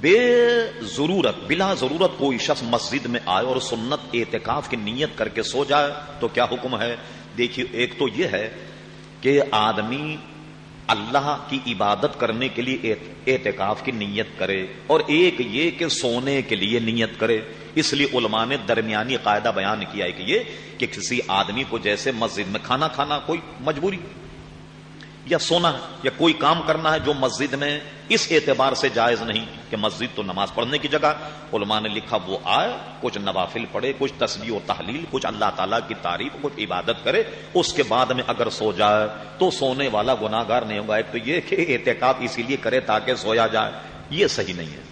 بے ضرورت بلا ضرورت کوئی شخص مسجد میں آئے اور سنت اعتکاف کی نیت کر کے سو جائے، تو کیا حکم ہے؟ دیکھیے، ایک تو یہ ہے کہ آدمی اللہ کی عبادت کرنے کے لیے اعتکاف کی نیت کرے اور ایک یہ کہ سونے کے لیے نیت کرے۔ اس لیے علماء نے درمیانی قاعدہ بیان کیا ہے کہ یہ کہ کسی آدمی کو جیسے مسجد میں کھانا کھانا کوئی مجبوری یا سونا ہے یا کوئی کام کرنا ہے جو مسجد میں اس اعتبار سے جائز نہیں کہ مسجد تو نماز پڑھنے کی جگہ علماء نے لکھا وہ آئے، کچھ نوافل پڑھے، کچھ تصویر و تحلیل، کچھ اللہ تعالیٰ کی تعریف، کچھ عبادت کرے، اس کے بعد میں اگر سو جائے تو سونے والا گناہ گار نہیں ہوگا۔ ایک تو یہ کہ احتکاب اسی لیے کرے تاکہ سویا جائے۔ یہ صحیح نہیں ہے۔